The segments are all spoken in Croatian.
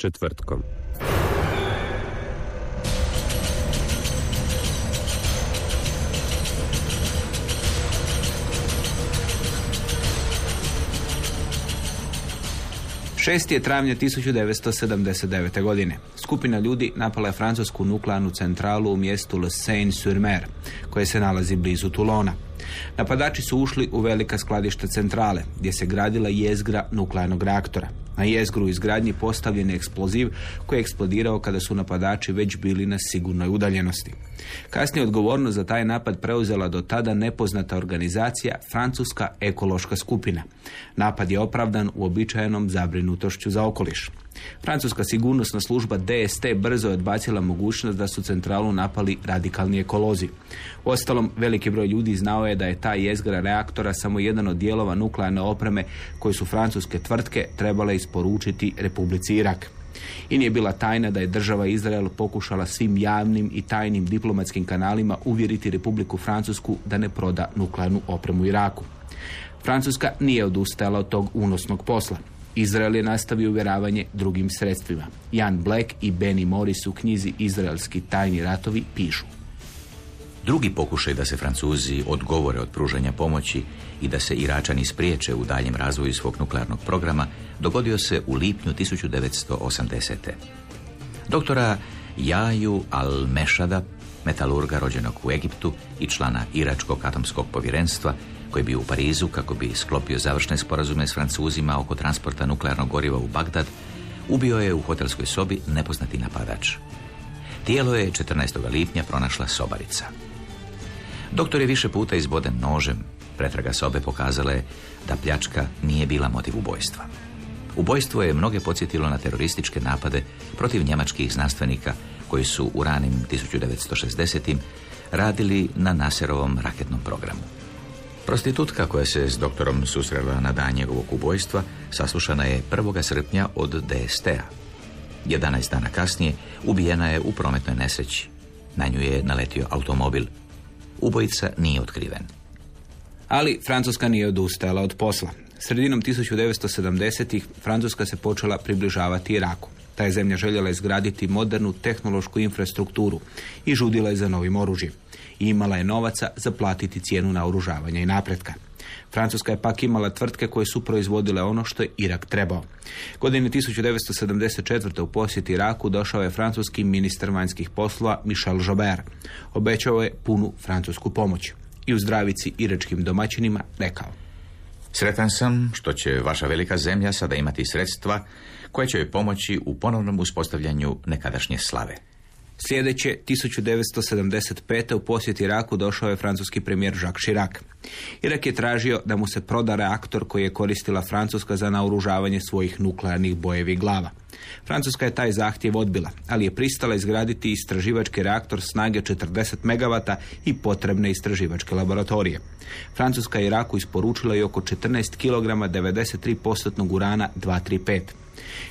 Četvrtkom. 6. je travnja 1979. godine. Skupina ljudi napala je francusku nuklearnu centralu u mjestu Le Seine-sur-Mer, koje se nalazi blizu Toulona. Napadači su ušli u velika skladišta centrale, gdje se gradila jezgra nuklearnog reaktora. Na jezgru izgradnji postavljen je eksploziv koji je eksplodirao kada su napadači već bili na sigurnoj udaljenosti. Kasnije odgovornost za taj napad preuzela do tada nepoznata organizacija Francuska ekološka skupina. Napad je opravdan uobičajenom zabrinutošću za okoliš. Francuska sigurnosna služba DST brzo je odbacila mogućnost da su centralu napali radikalni ekolozi. Ostalom, veliki broj ljudi znao je da je ta jezgra reaktora samo jedan od dijelova nuklearne opreme koje su francuske tvrtke trebale isporučiti Republici Irak. I nije bila tajna da je država Izrael pokušala svim javnim i tajnim diplomatskim kanalima uvjeriti Republiku Francusku da ne proda nuklearnu opremu Iraku. Francuska nije odustajala od tog unosnog posla. Izrael je nastavio uvjeravanje drugim sredstvima. Jan Black i Benny Morris u knjizi Izraelski tajni ratovi pišu. Drugi pokušaj da se Francuzi odgovore od pružanja pomoći i da se Iračani spriječe u daljem razvoju svog nuklearnog programa dogodio se u lipnju 1980. Doktora Jaju Al-Mešada, metalurga rođenog u Egiptu i člana Iračkog atomskog povjerenstva, koji bi u Parizu kako bi sklopio završne sporazume s Francuzima oko transporta nuklearnog goriva u Bagdad, ubio je u hotelskoj sobi nepoznati napadač. Tijelo je 14. lipnja pronašla sobarica. Doktor je više puta izboden nožem. Pretraga sobe pokazala je da pljačka nije bila motiv ubojstva. Ubojstvo je mnoge podsjetilo na terorističke napade protiv njemačkih znanstvenika koji su u ranim 1960. radili na Naserovom raketnom programu. Prostitutka koja se s doktorom susrela na dan njegovog ubojstva saslušana je 1. srpnja od DST-a. 11 dana kasnije ubijena je u prometnoj nesreći. Na nju je naletio automobil. Ubojica nije otkriven. Ali Francuska nije odustajala od posla. Sredinom 1970-ih Francuska se počela približavati Iraku. Ta je zemlja željela izgraditi modernu tehnološku infrastrukturu i žudila je za novim oružjem. I imala je novaca za platiti cijenu naoružavanja i napretka. Francuska je pak imala tvrtke koje su proizvodile ono što je Irak trebao. Godine 1974. u posjeti Iraku došao je francuski ministar vanjskih poslova Michel Jobert. Obećao je punu francusku pomoć i u zdravici iračkim domaćinima rekao. Sretan sam što će vaša velika zemlja sada imati sredstva koje će joj pomoći u ponovnom uspostavljanju nekadašnje slave. Sljedeće, 1975. u posjet Iraku došao je francuski premijer Jacques Chirac. Irak je tražio da mu se proda reaktor koji je koristila Francuska za naoružavanje svojih nuklearnih bojevih glava. Francuska je taj zahtjev odbila, ali je pristala izgraditi istraživački reaktor snage 40 MW i potrebne istraživačke laboratorije. Francuska je Iraku isporučila i oko 14 kg 93% urana 235.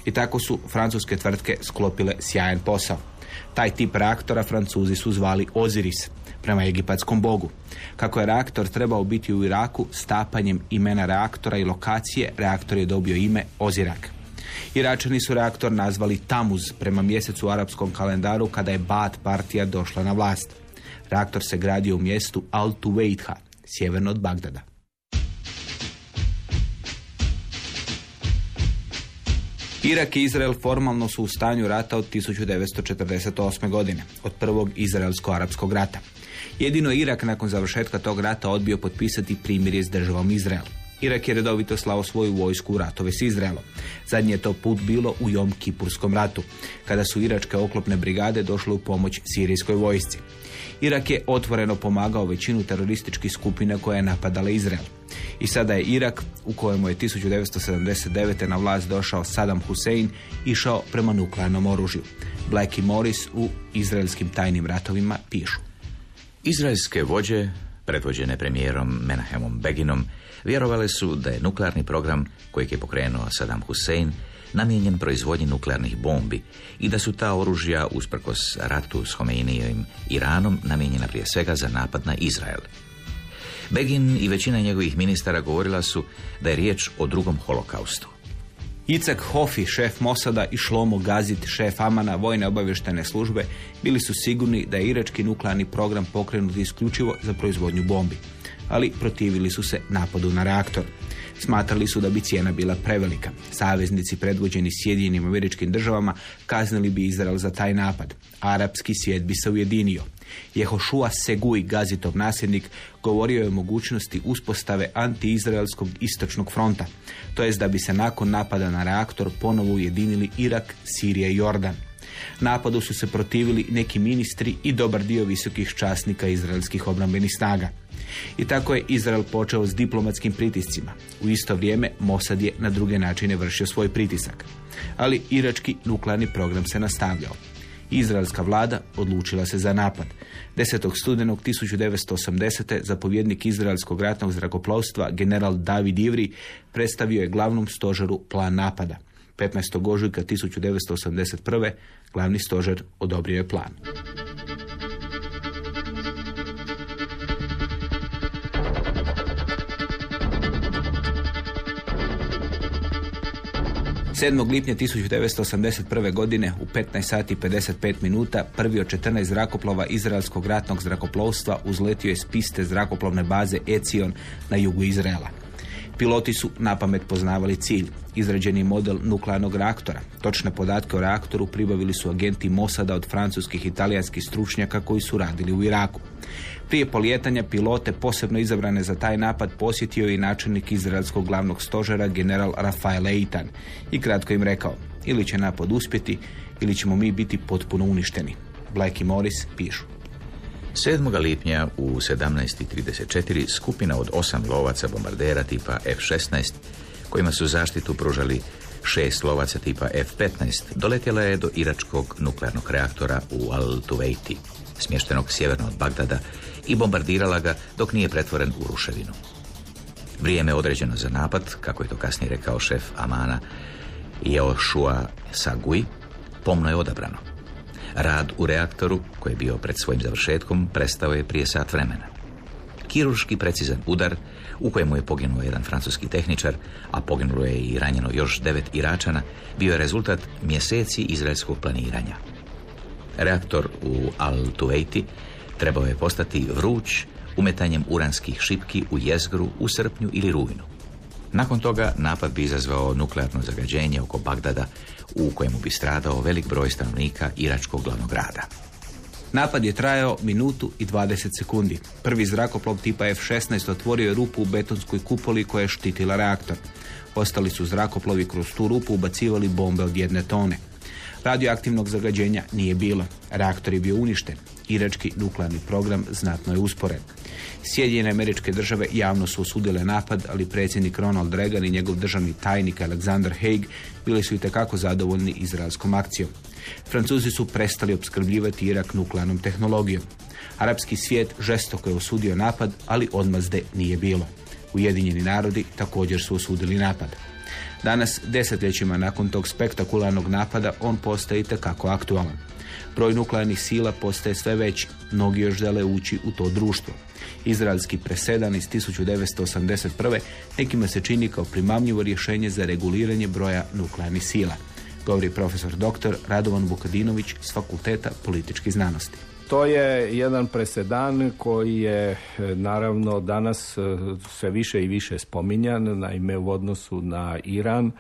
I tako su francuske tvrtke sklopile sjajan posao. Taj tip reaktora Francuzi su zvali Oziris, prema egipatskom bogu. Kako je reaktor trebao biti u Iraku, stapanjem imena reaktora i lokacije, reaktor je dobio ime Ozirak. Iračani su reaktor nazvali Tamuz prema mjesecu u arapskom kalendaru kada je Bad partija došla na vlast. Reaktor se gradio u mjestu Al-Tuweitha, sjeverno od Bagdada. Irak i Izrael formalno su u stanju rata od 1948. godine, od prvog izraelsko-arapskog rata. Jedino Irak nakon završetka tog rata odbio potpisati primirje s državom Izrael. Irak je redovito slao svoju vojsku u ratove s Izraelom. Zadnji je to put bilo u Jom Kipurskom ratu, kada su iračke oklopne brigade došle u pomoć sirijskoj vojsci. Irak je otvoreno pomagao većinu terorističkih skupina koja je napadala Izrael. I sada je Irak, u kojemu je 1979. na vlast došao Saddam Hussein, išao prema nuklearnom oružju. Black i Morris u izraelskim tajnim ratovima pišu. Izraelske vođe, predvođene premijerom Menahemom Beginom, vjerovale su da je nuklearni program kojeg je pokrenuo Saddam Hussein namijenjen proizvodnji nuklearnih bombi i da su ta oružja, usprkos ratu s Homeinijevim Iranom, namijenjena prije svega za napad na Izrael. Begin i većina njegovih ministara govorila su da je riječ o drugom holokaustu. Icak Hofi, šef Mosada i Šlomo Gazit, šef Amana vojne obavještene službe, bili su sigurni da je irački nuklearni program pokrenut isključivo za proizvodnju bombi. Ali protivili su se napadu na reaktor. Smatrali su da bi cijena bila prevelika. Saveznici predvođeni Sjedinjenim američkim državama kaznili bi Izrael za taj napad. Arapski svijet bi se ujedinio. Jehošua Seguj, Gazitov nasljednik, govorio je o mogućnosti uspostave antiizraelskog istočnog fronta, to jest da bi se nakon napada na reaktor ponovo ujedinili Irak, Sirija i Jordan. Napadu su se protivili neki ministri i dobar dio visokih časnika izraelskih obrambenih snaga. I tako je Izrael počeo s diplomatskim pritiscima. U isto vrijeme Mossad je na druge načine vršio svoj pritisak. Ali irački nuklearni program se nastavljao. Izraelska vlada odlučila se za napad. 10. studenog 1980. zapovjednik Izraelskog ratnog zrakoplovstva general David Ivri predstavio je glavnom stožeru plan napada. 15. ožujka 1981. glavni stožer odobrio je plan. 7. lipnja 1981. godine u 15 sati 55 minuta prvi od 14 zrakoplova Izraelskog ratnog zrakoplovstva uzletio je s piste zrakoplovne baze Ecion na jugu Izraela. Piloti su napamet poznavali cilj, izrađeni model nuklearnog reaktora. Točne podatke o reaktoru pribavili su agenti Mosada od francuskih i talijanskih stručnjaka koji su radili u Iraku. Prije polijetanja pilote posebno izabrane za taj napad posjetio je i načelnik izraelskog glavnog stožera general Rafael Eitan i kratko im rekao ili će napad uspjeti ili ćemo mi biti potpuno uništeni. Black i Morris pišu. 7. lipnja u 17.34 skupina od osam lovaca bombardera tipa F-16 kojima su zaštitu pružali šest lovaca tipa F-15 doletjela je do iračkog nuklearnog reaktora u Al-Tuveiti, smještenog sjeverno od Bagdada i bombardirala ga dok nije pretvoren u ruševinu. Vrijeme određeno za napad, kako je to kasnije rekao šef Amana Joshua Sagui, pomno je odabrano. Rad u reaktoru, koji je bio pred svojim završetkom, prestao je prije sat vremena. Kiruški precizan udar, u kojemu je poginuo jedan francuski tehničar, a poginulo je i ranjeno još devet Iračana, bio je rezultat mjeseci izraelskog planiranja. Reaktor u Al-Tuveiti trebao je postati vruć umetanjem uranskih šipki u jezgru u srpnju ili rujnu. Nakon toga napad bi izazvao nuklearno zagađenje oko Bagdada u kojemu bi stradao velik broj stanovnika iračkog glavnog grada. Napad je trajao minutu i 20 sekundi. Prvi zrakoplov tipa F-16 otvorio je rupu u betonskoj kupoli koja je štitila reaktor. Ostali su zrakoplovi kroz tu rupu ubacivali bombe od jedne tone. Radioaktivnog zagađenja nije bilo. Reaktor je bio uništen. Irački nuklearni program znatno je usporen. Sjedinjene američke države javno su osudile napad, ali predsjednik Ronald Reagan i njegov državni tajnik Alexander Haig bili su i tekako zadovoljni izraelskom akcijom. Francuzi su prestali opskrbljivati Irak nuklearnom tehnologijom. Arapski svijet žestoko je osudio napad, ali odmazde nije bilo. Ujedinjeni narodi također su osudili napad. Danas, desetljećima nakon tog spektakularnog napada, on postaje kako aktualan. Broj nuklearnih sila postaje sve veći, mnogi još žele ući u to društvo. Izraelski presedan iz 1981. nekima se čini kao primamljivo rješenje za reguliranje broja nuklearnih sila, govori profesor dr. Radovan Vukadinović s Fakulteta političkih znanosti. To je jedan presedan koji je naravno danas e, sve više i više spominjan, naime u odnosu na Iran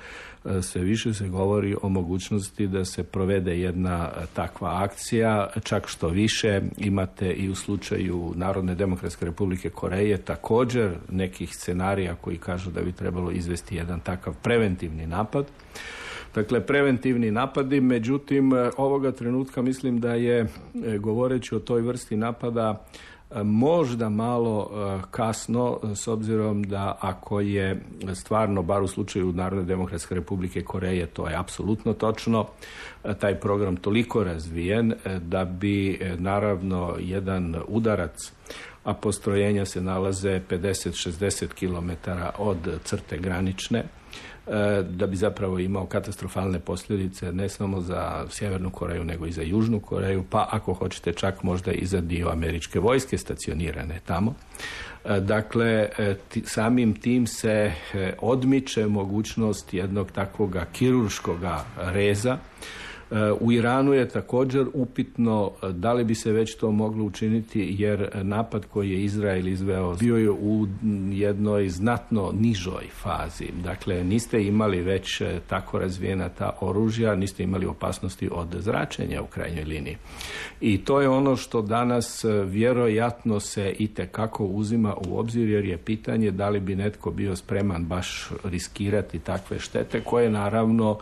e, sve više se govori o mogućnosti da se provede jedna takva akcija, čak što više imate i u slučaju Narodne demokratske republike Koreje također nekih scenarija koji kažu da bi trebalo izvesti jedan takav preventivni napad. Dakle, preventivni napadi, međutim, e, ovoga trenutka mislim da je, e, govoreći o toj vrsti napada, e, možda malo kasno s obzirom da ako je stvarno, bar u slučaju Narodne demokratske republike Koreje, to je apsolutno točno, taj program toliko razvijen da bi naravno jedan udarac a postrojenja se nalaze 50-60 km od crte granične, da bi zapravo imao katastrofalne posljedice ne samo za Sjevernu Koreju nego i za Južnu Koreju, pa ako hoćete čak možda i za dio američke vojske stacionirane tamo. Dakle, samim tim se odmiče mogućnost jednog takvoga kirurškoga reza u Iranu je također upitno e, da li bi se već to moglo učiniti jer napad koji je Izrael izveo bio je u jednoj znatno nižoj fazi. Dakle, niste imali već e, tako razvijena ta oružja, niste imali opasnosti od zračenja u krajnjoj liniji. I to je ono što danas vjerojatno se i kako uzima u obzir jer je pitanje da li bi netko bio spreman baš riskirati takve štete koje naravno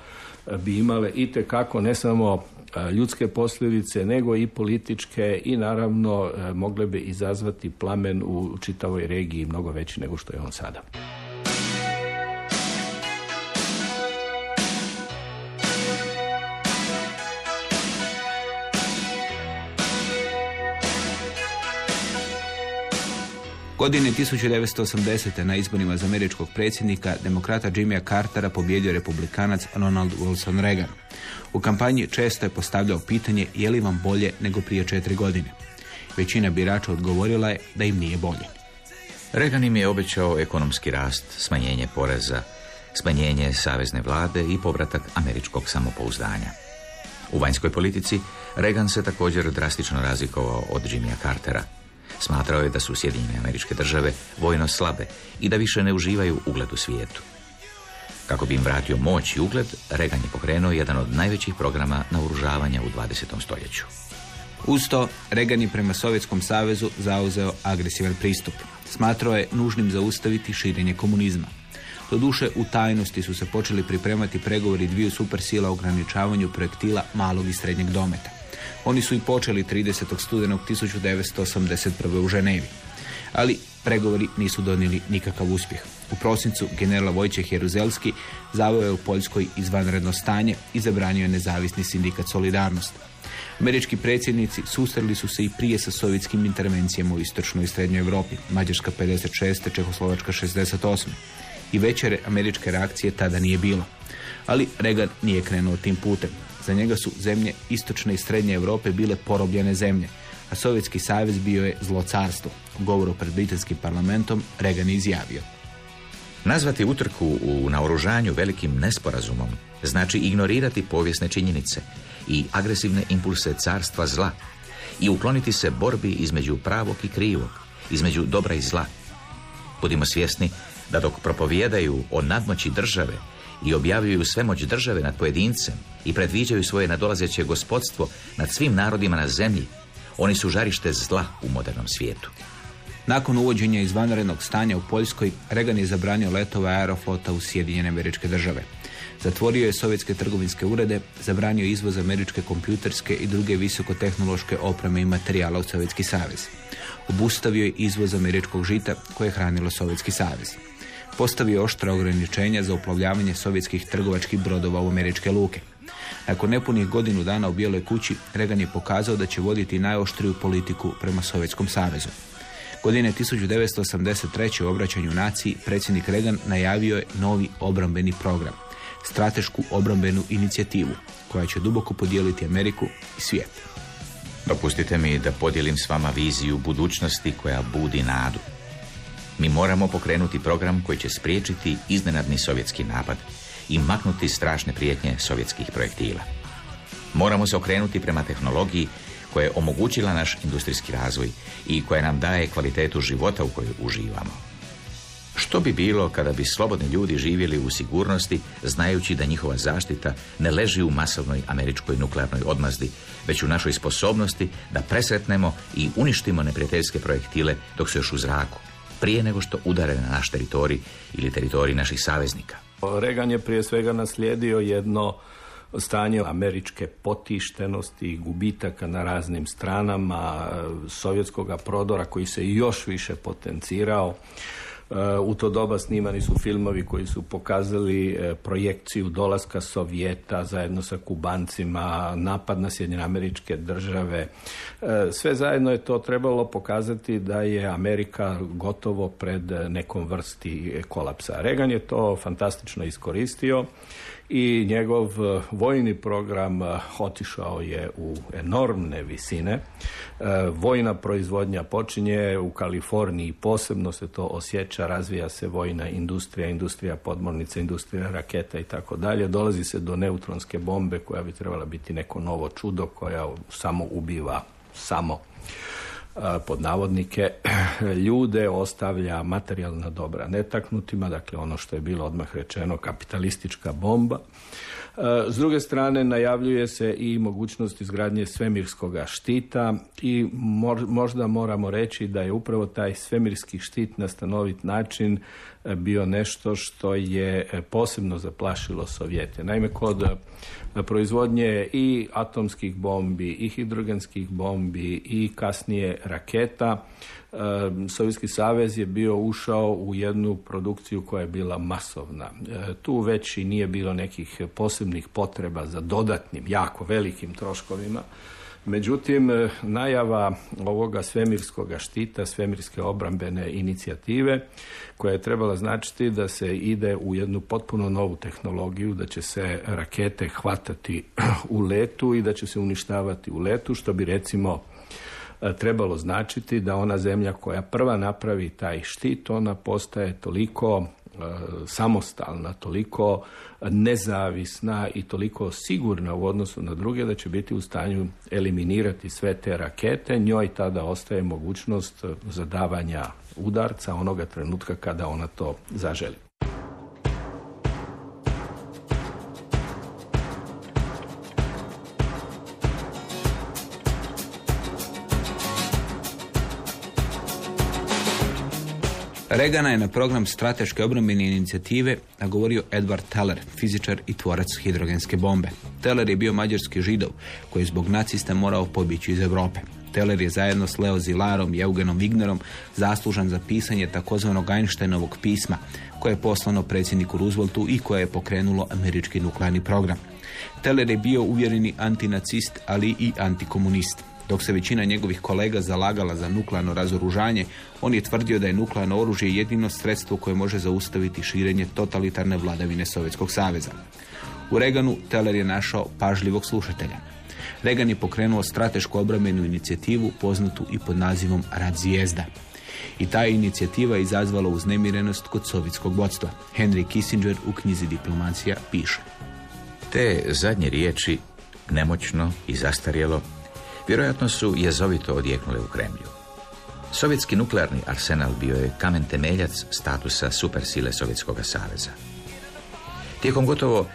bi imale i kako ne samo e, ljudske posljedice, nego i političke i naravno e, mogle bi izazvati plamen u čitavoj regiji mnogo veći nego što je on sada. Godine 1980. na izborima za američkog predsjednika demokrata Jimmya Cartera pobjedio republikanac Ronald Wilson Reagan. U kampanji često je postavljao pitanje je li vam bolje nego prije četiri godine. Većina birača odgovorila je da im nije bolje. Reagan im je obećao ekonomski rast, smanjenje poreza, smanjenje savezne vlade i povratak američkog samopouzdanja. U vanjskoj politici Reagan se također drastično razlikovao od Jimmya Cartera – Smatrao je da su Sjedinjene američke države vojno slabe i da više ne uživaju ugled u svijetu. Kako bi im vratio moć i ugled, Reagan je pokrenuo jedan od najvećih programa naoružavanja u 20. stoljeću. Uz to, Reagan je prema Sovjetskom savezu zauzeo agresivan pristup. Smatrao je nužnim zaustaviti širenje komunizma. Doduše, u tajnosti su se počeli pripremati pregovori dviju supersila o ograničavanju projektila malog i srednjeg dometa. Oni su i počeli 30. studenog 1981. u Ženevi. Ali pregovori nisu donijeli nikakav uspjeh. U prosincu generala Vojčeh Jeruzelski zaveo je u Poljskoj izvanredno stanje i zabranio je nezavisni sindikat Solidarnost. Američki predsjednici susreli su se i prije sa sovjetskim intervencijama u istočnoj i srednjoj Europi, Mađarska 56. Čehoslovačka 68. I večere američke reakcije tada nije bilo. Ali Reagan nije krenuo tim putem. Za njega su zemlje istočne i srednje Europe bile porobljene zemlje, a Sovjetski savez bio je zlo carstvo. U govoru pred britanskim parlamentom Reagan izjavio. Nazvati utrku u naoružanju velikim nesporazumom znači ignorirati povijesne činjenice i agresivne impulse carstva zla i ukloniti se borbi između pravog i krivog, između dobra i zla. Budimo svjesni da dok propovijedaju o nadmoći države i objavljuju svemoć države nad pojedincem i predviđaju svoje nadolazeće gospodstvo nad svim narodima na zemlji, oni su žarište zla u modernom svijetu. Nakon uvođenja izvanrednog stanja u Poljskoj, Reagan je zabranio letove aeroflota u Sjedinjene američke države. Zatvorio je sovjetske trgovinske urede, zabranio izvoz američke kompjuterske i druge visokotehnološke opreme i materijala u Sovjetski savez. Obustavio je izvoz američkog žita koje je hranilo Sovjetski savez postavio oštra ograničenja za uplovljavanje sovjetskih trgovačkih brodova u američke luke. Nakon nepunih godinu dana u Bijeloj kući, Reagan je pokazao da će voditi najoštriju politiku prema Sovjetskom savezu. Godine 1983. u obraćanju naciji predsjednik Reagan najavio je novi obrambeni program, stratešku obrambenu inicijativu koja će duboko podijeliti Ameriku i svijet. Dopustite mi da podijelim s vama viziju budućnosti koja budi nadu. Mi moramo pokrenuti program koji će spriječiti iznenadni sovjetski napad i maknuti strašne prijetnje sovjetskih projektila. Moramo se okrenuti prema tehnologiji koja je omogućila naš industrijski razvoj i koja nam daje kvalitetu života u kojoj uživamo. Što bi bilo kada bi slobodni ljudi živjeli u sigurnosti znajući da njihova zaštita ne leži u masovnoj američkoj nuklearnoj odmazdi, već u našoj sposobnosti da presretnemo i uništimo neprijateljske projektile dok su još u zraku, prije nego što udare na naš teritorij ili teritorij naših saveznika. Reagan je prije svega naslijedio jedno stanje američke potištenosti i gubitaka na raznim stranama sovjetskog prodora koji se još više potencirao u to doba snimani su filmovi koji su pokazali e, projekciju dolaska Sovjeta zajedno sa Kubancima, napad na Sjedinjene američke države. E, sve zajedno je to trebalo pokazati da je Amerika gotovo pred nekom vrsti kolapsa. Reagan je to fantastično iskoristio i njegov e, vojni program e, otišao je u enormne visine. E, vojna proizvodnja počinje u Kaliforniji, posebno se to osjeća, razvija se vojna industrija, industrija podmornica, industrija raketa i tako dalje. Dolazi se do neutronske bombe koja bi trebala biti neko novo čudo koja samo ubiva samo pod navodnike ljude ostavlja materijalna dobra netaknutima, dakle ono što je bilo odmah rečeno kapitalistička bomba. S druge strane najavljuje se i mogućnost izgradnje svemirskog štita i možda moramo reći da je upravo taj svemirski štit na stanovit način bio nešto što je e, posebno zaplašilo Sovjete. Naime, kod e, proizvodnje i atomskih bombi i hidrogenskih bombi i kasnije raketa Sovjetski savez je bio ušao u jednu produkciju koja je bila masovna. E, tu već i nije bilo nekih posebnih potreba za dodatnim, jako velikim troškovima. Međutim, e, najava ovoga svemirskog štita, svemirske obrambene inicijative, koja je trebala značiti da se ide u jednu potpuno novu tehnologiju, da će se rakete hvatati u letu i da će se uništavati u letu, što bi recimo E, trebalo značiti da ona zemlja koja prva napravi taj štit, ona postaje toliko samostalna, toliko nezavisna i toliko sigurna u odnosu na druge da će biti u stanju eliminirati sve te rakete. Njoj tada ostaje mogućnost zadavanja udarca onoga trenutka kada ona to zaželi. Regana je na program strateške obrambene inicijative nagovorio Edward Teller, fizičar i tvorac hidrogenske bombe. Teller je bio mađarski židov koji je zbog nacista morao pobjeći iz Europe. Teller je zajedno s Leo Zilarom i Eugenom Wignerom zaslužan za pisanje takozvanog Einsteinovog pisma koje je poslano predsjedniku Rooseveltu i koje je pokrenulo američki nuklearni program. Teller je bio uvjereni antinacist, ali i antikomunist. Dok se većina njegovih kolega zalagala za nuklearno razoružanje, on je tvrdio da je nuklearno oružje jedino sredstvo koje može zaustaviti širenje totalitarne vladavine Sovjetskog saveza. U Reganu Teller je našao pažljivog slušatelja. Regan je pokrenuo stratešku obrambenu inicijativu poznatu i pod nazivom Rad zvijezda. I ta inicijativa izazvala uznemirenost kod sovjetskog vodstva. Henry Kissinger u knjizi Diplomacija piše. Te zadnje riječi, nemoćno i zastarjelo, vjerojatno su jezovito odjeknule u Kremlju. Sovjetski nuklearni arsenal bio je kamen temeljac statusa supersile Sovjetskog saveza. Tijekom gotovo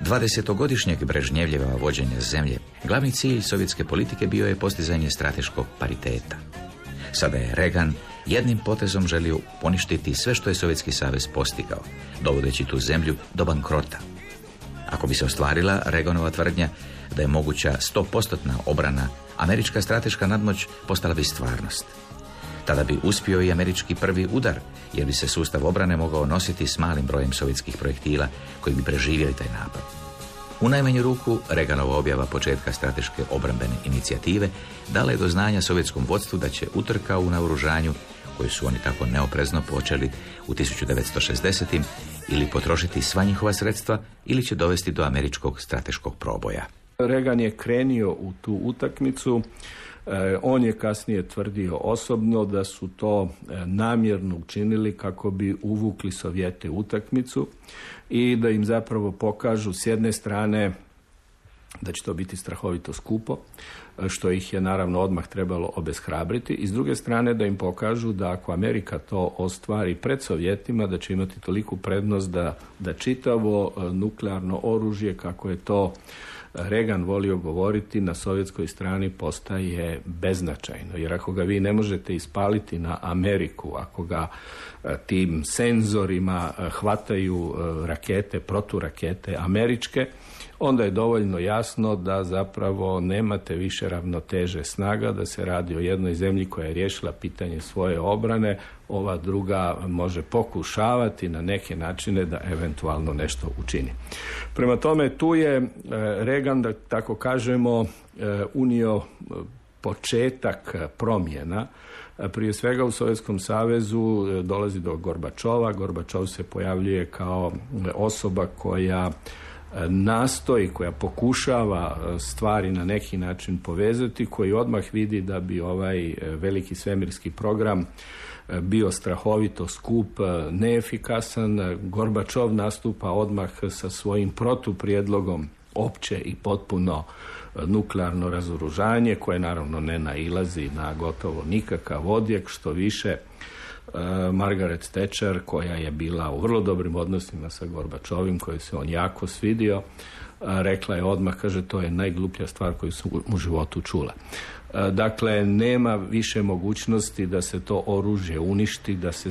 20-godišnjeg Brežnjevljeva vođenja zemlje, glavni cilj sovjetske politike bio je postizanje strateškog pariteta. Sada je Reagan jednim potezom želio poništiti sve što je Sovjetski savez postigao, dovodeći tu zemlju do bankrota. Ako bi se ostvarila Reaganova tvrdnja da je moguća 100% obrana američka strateška nadmoć postala bi stvarnost. Tada bi uspio i američki prvi udar, jer bi se sustav obrane mogao nositi s malim brojem sovjetskih projektila koji bi preživjeli taj napad. U najmanju ruku, Reganova objava početka strateške obrambene inicijative dala je do znanja sovjetskom vodstvu da će utrka u naoružanju, koju su oni tako neoprezno počeli u 1960. ili potrošiti sva njihova sredstva ili će dovesti do američkog strateškog proboja. Reagan je krenio u tu utakmicu. E, on je kasnije tvrdio osobno da su to e, namjerno učinili kako bi uvukli Sovjete utakmicu i da im zapravo pokažu s jedne strane da će to biti strahovito skupo, e, što ih je naravno odmah trebalo obeshrabriti i s druge strane da im pokažu da ako Amerika to ostvari pred Sovjetima, da će imati toliku prednost da, da čitavo nuklearno oružje kako je to Reagan volio govoriti na sovjetskoj strani postaje beznačajno. Jer ako ga vi ne možete ispaliti na Ameriku, ako ga e, tim senzorima e, hvataju e, rakete, proturakete američke, onda je dovoljno jasno da zapravo nemate više ravnoteže snaga, da se radi o jednoj zemlji koja je riješila pitanje svoje obrane, ova druga može pokušavati na neke načine da eventualno nešto učini. Prema tome, tu je e, Reagan, da tako kažemo, e, unio e, početak promjena. Prije svega u Sovjetskom savezu dolazi do Gorbačova. Gorbačov se pojavljuje kao osoba koja nastoji, koja pokušava stvari na neki način povezati, koji odmah vidi da bi ovaj veliki svemirski program bio strahovito skup, neefikasan. Gorbačov nastupa odmah sa svojim protuprijedlogom opće i potpuno nuklearno razoružanje koje naravno ne nailazi na gotovo nikakav odjek, što više e, Margaret Thatcher koja je bila u vrlo dobrim odnosima sa Gorbačovim koji se on jako svidio rekla je odmah, kaže to je najgluplja stvar koju su u životu čula. E, dakle, nema više mogućnosti da se to oružje uništi, da se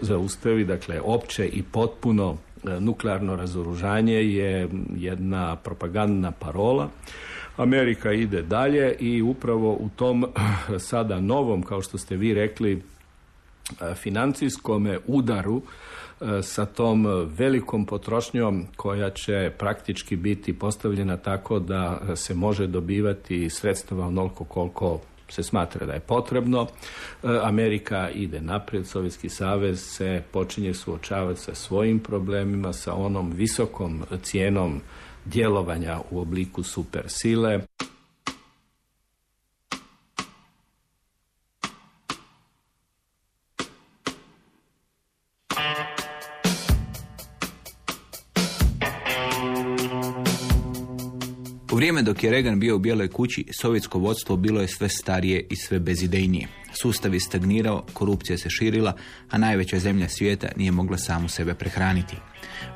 zaustavi, dakle, opće i potpuno e, nuklearno razoružanje je jedna propagandna parola. Amerika ide dalje i upravo u tom sada novom, kao što ste vi rekli, e, financijskom udaru sa tom velikom potrošnjom koja će praktički biti postavljena tako da se može dobivati sredstva onoliko koliko se smatra da je potrebno. E, Amerika ide naprijed, Sovjetski savez se počinje suočavati sa svojim problemima, sa onom visokom cijenom djelovanja u obliku supersile. Vrijeme dok je Reagan bio u Bijeloj kući, sovjetsko vodstvo bilo je sve starije i sve bezidejnije. Sustav je stagnirao, korupcija se širila, a najveća zemlja svijeta nije mogla samu sebe prehraniti.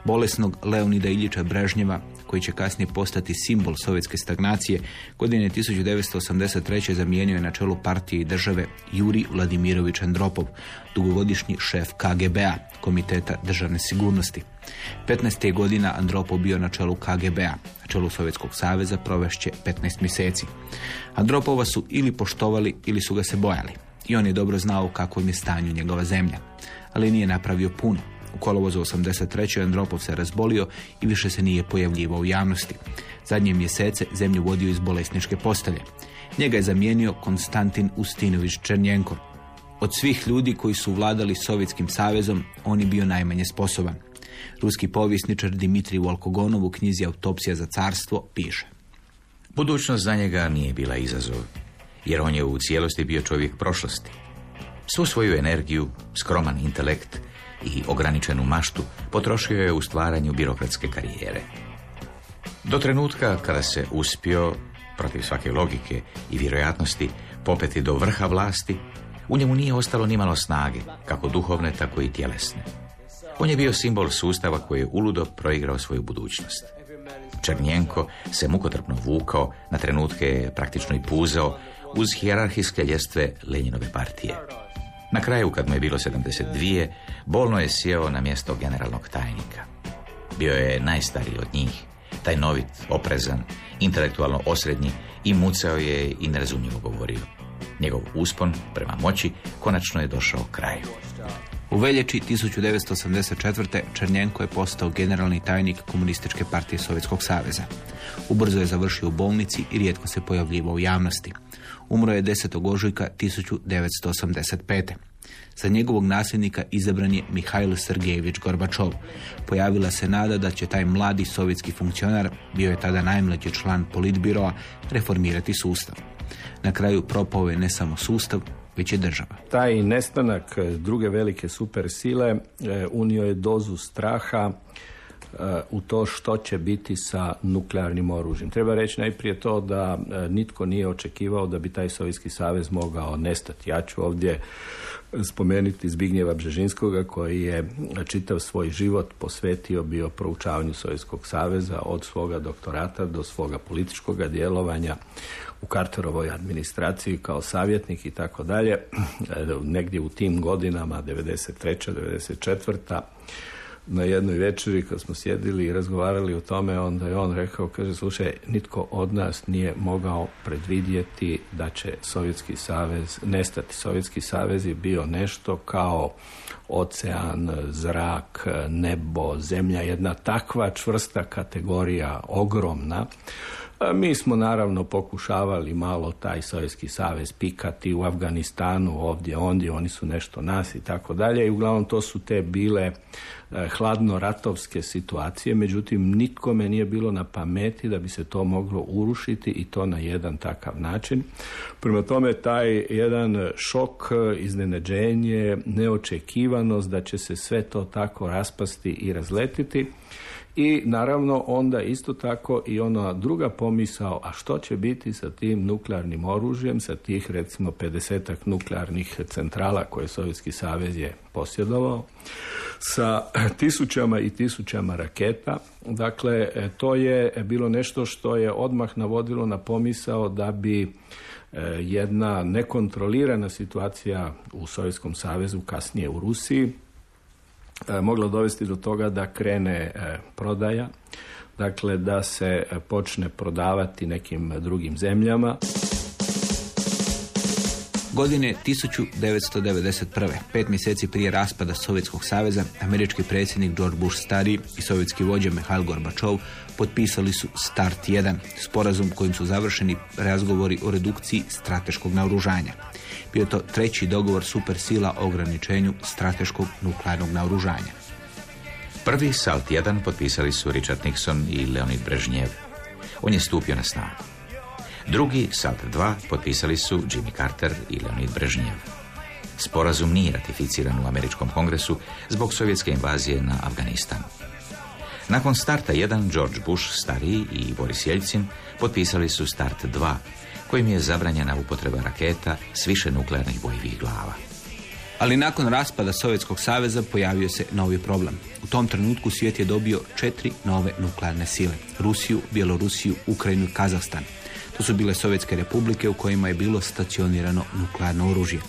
Bolesnog Leonida Iljića Brežnjeva, koji će kasnije postati simbol sovjetske stagnacije, godine 1983. zamijenio je na čelu partije i države Juri Vladimirović Andropov, dugogodišnji šef KGB-a, Komiteta državne sigurnosti. 15. je godina Andropov bio na čelu KGB-a, na čelu Sovjetskog saveza provešće 15 mjeseci. Andropova su ili poštovali ili su ga se bojali. I on je dobro znao kako je stanju njegova zemlja. Ali nije napravio puno. U kolovozu 83. Andropov se razbolio i više se nije pojavljivao u javnosti. Zadnje mjesece zemlju vodio iz bolesničke postelje. Njega je zamijenio Konstantin Ustinović Černjenko. Od svih ljudi koji su vladali Sovjetskim savezom, on je bio najmanje sposoban. Ruski povjesničar Dimitri Volkogonov u knjizi Autopsija za carstvo piše. Budućnost za njega nije bila izazov, jer on je u cijelosti bio čovjek prošlosti. Svu svoju energiju, skroman intelekt i ograničenu maštu potrošio je u stvaranju birokratske karijere. Do trenutka kada se uspio, protiv svake logike i vjerojatnosti, popeti do vrha vlasti, u njemu nije ostalo nimalo snage, kako duhovne, tako i tjelesne. On je bio simbol sustava koji je uludo proigrao svoju budućnost. Černjenko se mukotrpno vukao, na trenutke je praktično i puzao, uz hijerarhijske ljestve Lenjinove partije. Na kraju, kad mu je bilo 72, bolno je sjeo na mjesto generalnog tajnika. Bio je najstariji od njih, taj novit, oprezan, intelektualno osrednji i mucao je i nerazumljivo govorio. Njegov uspon prema moći konačno je došao kraju. U veljači 1984. Černjenko je postao generalni tajnik Komunističke partije Sovjetskog saveza. Ubrzo je završio u bolnici i rijetko se pojavljivao u javnosti. Umro je 10. ožujka 1985. Za njegovog nasljednika izabran je Mihajlo Sergejević Gorbačov. Pojavila se nada da će taj mladi sovjetski funkcionar, bio je tada najmlađi član politbiroa, reformirati sustav. Na kraju propao je ne samo sustav, već je država. Taj nestanak druge velike super sile e, unio je dozu straha e, u to što će biti sa nuklearnim oružjem. Treba reći najprije to da e, nitko nije očekivao da bi taj Sovjetski savez mogao nestati. Ja ću ovdje spomenuti Zbignjeva Bžežinskoga koji je čitav svoj život posvetio bio proučavanju Sovjetskog saveza od svoga doktorata do svoga političkog djelovanja u Carterovoj administraciji kao savjetnik i tako dalje. Negdje u tim godinama, 93. 94 na jednoj večeri kad smo sjedili i razgovarali o tome, onda je on rekao, kaže, slušaj, nitko od nas nije mogao predvidjeti da će Sovjetski savez nestati. Sovjetski savez je bio nešto kao ocean, zrak, nebo, zemlja, jedna takva čvrsta kategorija, ogromna, Mi smo naravno pokušavali malo taj Sovjetski savez pikati u Afganistanu, ovdje, ondje, oni su nešto nas i tako dalje i uglavnom to su te bile e, hladno ratovske situacije, međutim nikome nije bilo na pameti da bi se to moglo urušiti i to na jedan takav način. Prema tome taj jedan šok, iznenađenje, neočekivanost da će se sve to tako raspasti i razletiti i naravno onda isto tako i ona druga pomisao, a što će biti sa tim nuklearnim oružjem, sa tih recimo 50 nuklearnih centrala koje Sovjetski savez je posjedovao, sa tisućama i tisućama raketa. Dakle, to je bilo nešto što je odmah navodilo na pomisao da bi e, jedna nekontrolirana situacija u Sovjetskom savezu, kasnije u Rusiji, moglo dovesti do toga da krene e, prodaja, dakle da se e, počne prodavati nekim drugim zemljama. Godine 1991. pet mjeseci prije raspada Sovjetskog saveza, američki predsjednik George Bush stari i sovjetski vođa Mihail Gorbačov potpisali su START 1, sporazum kojim su završeni razgovori o redukciji strateškog naoružanja. Bio to treći dogovor supersila o ograničenju strateškog nuklearnog naoružanja. Prvi SALT 1 potpisali su Richard Nixon i Leonid Brežnjev. On je stupio na snagu. Drugi SALT 2 potpisali su Jimmy Carter i Leonid Brežnjev. Sporazum nije ratificiran u američkom kongresu zbog sovjetske invazije na Afganistan. Nakon starta 1, George Bush stariji i Boris Jeljcin potpisali su start 2 kojim je zabranjena upotreba raketa s više nuklearnih bojivih glava. Ali nakon raspada Sovjetskog saveza pojavio se novi problem. U tom trenutku svijet je dobio četiri nove nuklearne sile. Rusiju, Bjelorusiju, Ukrajinu i Kazahstan. To su bile Sovjetske republike u kojima je bilo stacionirano nuklearno oružje.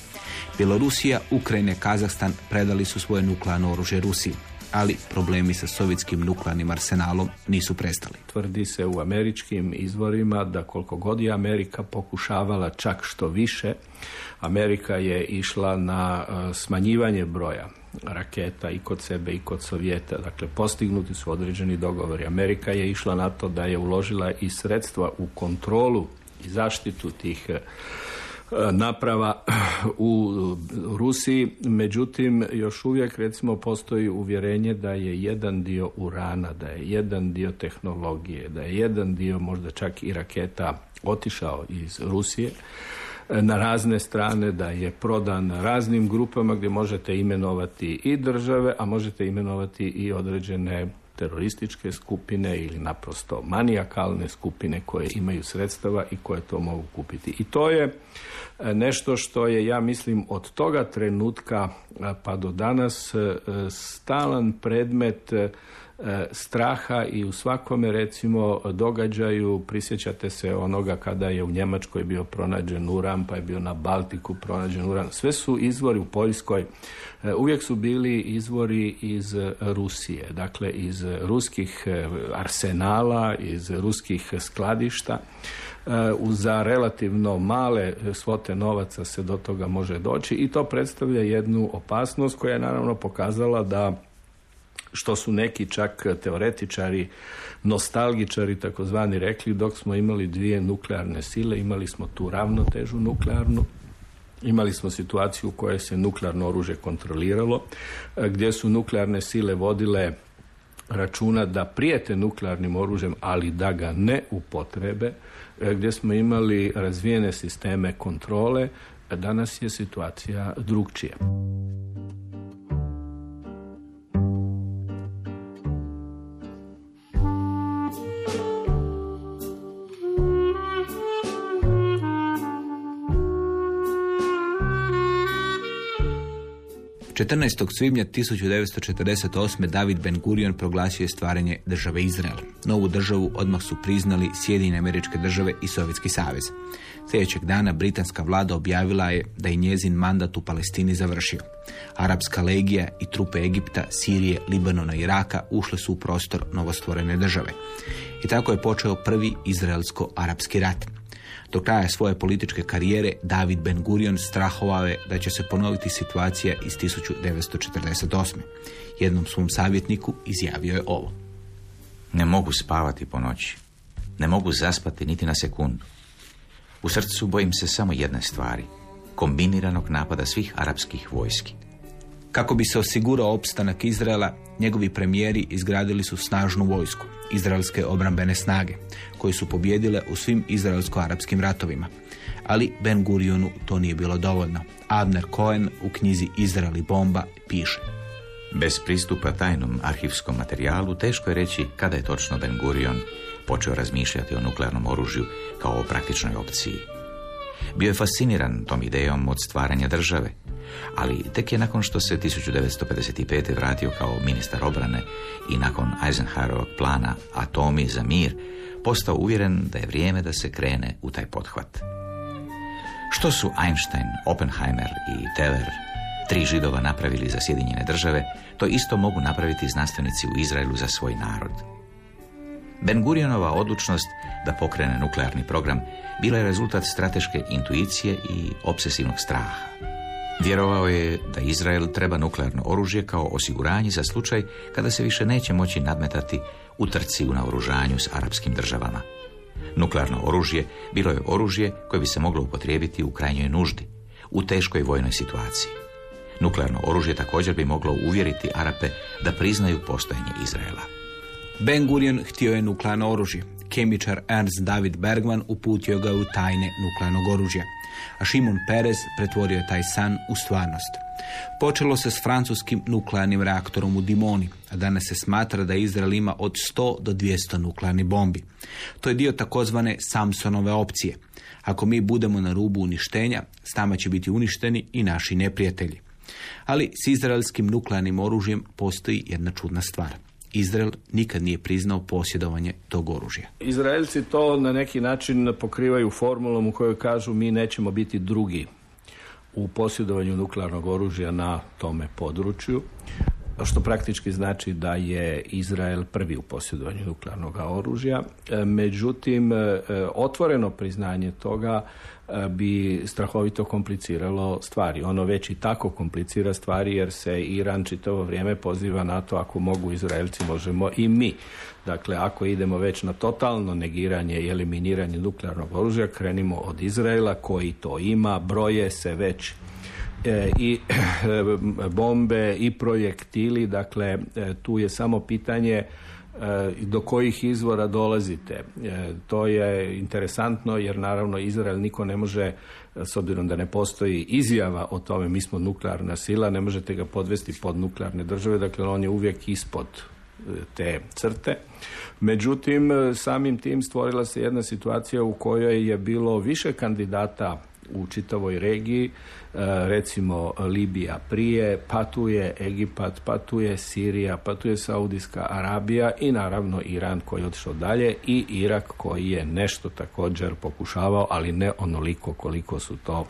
Bjelorusija, Ukrajina i Kazahstan predali su svoje nuklearno oružje Rusiji ali problemi sa sovjetskim nuklearnim arsenalom nisu prestali. Tvrdi se u američkim izvorima da koliko god je Amerika pokušavala čak što više, Amerika je išla na e, smanjivanje broja raketa i kod sebe i kod Sovjeta. Dakle, postignuti su određeni dogovori. Amerika je išla na to da je uložila i sredstva u kontrolu i zaštitu tih e, naprava u Rusiji, međutim još uvijek recimo postoji uvjerenje da je jedan dio urana, da je jedan dio tehnologije, da je jedan dio možda čak i raketa otišao iz Rusije na razne strane, da je prodan raznim grupama gdje možete imenovati i države, a možete imenovati i određene terorističke skupine ili naprosto manijakalne skupine koje imaju sredstava i koje to mogu kupiti. I to je e, nešto što je, ja mislim, od toga trenutka e, pa do danas e, stalan predmet straha i u svakome recimo događaju, prisjećate se onoga kada je u Njemačkoj bio pronađen uran, pa je bio na Baltiku pronađen uran. Sve su izvori u Poljskoj, e, uvijek su bili izvori iz Rusije, dakle iz ruskih e, arsenala, iz ruskih skladišta. Za relativno male svote novaca se do toga može doći i to predstavlja jednu opasnost koja je naravno pokazala da što su neki čak teoretičari, nostalgičari takozvani rekli dok smo imali dvije nuklearne sile, imali smo tu ravnotežu nuklearnu, Imali smo situaciju u kojoj se nuklearno oružje kontroliralo, gdje su nuklearne sile vodile računa da prijete nuklearnim oružjem, ali da ga ne upotrebe, gdje smo imali razvijene sisteme kontrole, danas je situacija drugčija. 14. svibnja 1948. David Ben Gurion proglasio je stvaranje države Izrael. Novu državu odmah su priznali Sjedinjene američke države i Sovjetski savez. Sljedećeg dana britanska vlada objavila je da je njezin mandat u Palestini završio. Arapska legija i trupe Egipta, Sirije, Libanona i Iraka ušle su u prostor novostvorene države. I tako je počeo prvi izraelsko-arapski rat. Do kraja svoje političke karijere David Ben Gurion strahovao je da će se ponoviti situacija iz 1948. Jednom svom savjetniku izjavio je ovo. Ne mogu spavati po noći. Ne mogu zaspati niti na sekundu. U srcu bojim se samo jedne stvari, kombiniranog napada svih arapskih vojski. Kako bi se osigurao opstanak Izraela, njegovi premijeri izgradili su snažnu vojsku, izraelske obrambene snage, koje su pobjedile u svim izraelsko-arapskim ratovima. Ali Ben Gurionu to nije bilo dovoljno. Abner Cohen u knjizi Izrael i bomba piše. Bez pristupa tajnom arhivskom materijalu teško je reći kada je točno Ben Gurion počeo razmišljati o nuklearnom oružju kao o praktičnoj opciji. Bio je fasciniran tom idejom od stvaranja države, ali tek je nakon što se 1955. vratio kao ministar obrane i nakon Eisenhowerovog plana Atomi za mir, postao uvjeren da je vrijeme da se krene u taj pothvat. Što su Einstein, Oppenheimer i Teller, tri židova napravili za Sjedinjene države, to isto mogu napraviti znanstvenici u Izraelu za svoj narod. Ben Gurionova odlučnost da pokrene nuklearni program bila je rezultat strateške intuicije i obsesivnog straha. Vjerovao je da Izrael treba nuklearno oružje kao osiguranje za slučaj kada se više neće moći nadmetati u trci u naoružanju s arapskim državama. Nuklearno oružje bilo je oružje koje bi se moglo upotrijebiti u krajnjoj nuždi, u teškoj vojnoj situaciji. Nuklearno oružje također bi moglo uvjeriti Arape da priznaju postojanje Izraela. Ben Gurion htio je nuklearno oružje. Kemičar Ernst David Bergman uputio ga u tajne nuklearnog oružja. A Šimon Perez pretvorio je taj san u stvarnost. Počelo se s francuskim nuklearnim reaktorom u Dimoni, a danas se smatra da Izrael ima od 100 do 200 nuklearnih bombi. To je dio takozvane Samsonove opcije. Ako mi budemo na rubu uništenja, s nama će biti uništeni i naši neprijatelji. Ali s izraelskim nuklearnim oružjem postoji jedna čudna stvar. Izrael nikad nije priznao posjedovanje tog oružja. Izraelci to na neki način pokrivaju formulom u kojoj kažu mi nećemo biti drugi u posjedovanju nuklearnog oružja na tome području, što praktički znači da je Izrael prvi u posjedovanju nuklearnog oružja. E, međutim, e, otvoreno priznanje toga bi strahovito kompliciralo stvari. Ono već i tako komplicira stvari jer se Iran čitavo vrijeme poziva na to ako mogu Izraelci možemo i mi. Dakle, ako idemo već na totalno negiranje i eliminiranje nuklearnog oružja, krenimo od Izraela koji to ima, broje se već e, i bombe i projektili, dakle e, tu je samo pitanje e, do kojih izvora dolazite. To je interesantno jer naravno Izrael niko ne može, s obzirom da ne postoji izjava o tome mi smo nuklearna sila, ne možete ga podvesti pod nuklearne države, dakle on je uvijek ispod te crte. Međutim, samim tim stvorila se jedna situacija u kojoj je bilo više kandidata u čitavoj regiji, e, recimo Libija prije, pa tu je Egipat, pa tu je Sirija, pa tu je Saudijska Arabija i naravno Iran koji je otišao dalje i Irak koji je nešto također pokušavao, ali ne onoliko koliko su to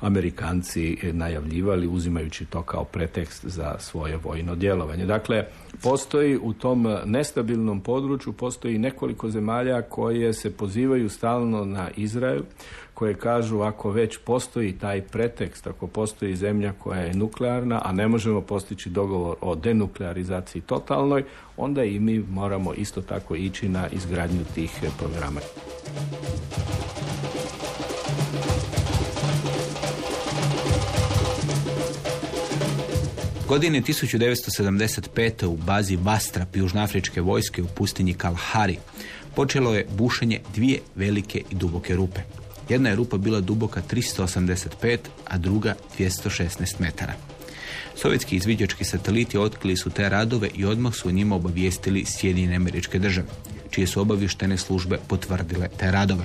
Amerikanci najavljivali uzimajući to kao pretekst za svoje vojno djelovanje. Dakle, postoji u tom nestabilnom području, postoji nekoliko zemalja koje se pozivaju stalno na Izrael, koje kažu ako već postoji taj pretekst, ako postoji zemlja koja je nuklearna, a ne možemo postići dogovor o denuklearizaciji totalnoj, onda i mi moramo isto tako ići na izgradnju tih programa. Godine 1975. u bazi Bastrap južnoafričke vojske u pustinji Kalahari počelo je bušenje dvije velike i duboke rupe. Jedna je rupa bila duboka 385, a druga 216 metara. Sovjetski izviđački sateliti otkrili su te radove i odmah su o njima obavijestili Sjedinjene američke države, čije su obavještene službe potvrdile te radove.